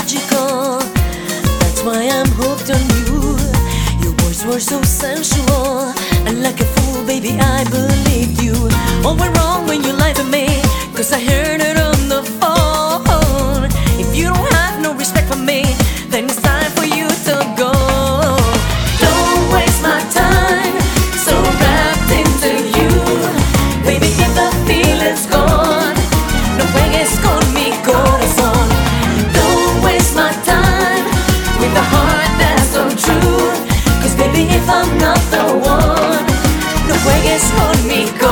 magical. That's why I'm hooked on you. Your words were so sensual, and like a fool, baby, I believe. rico.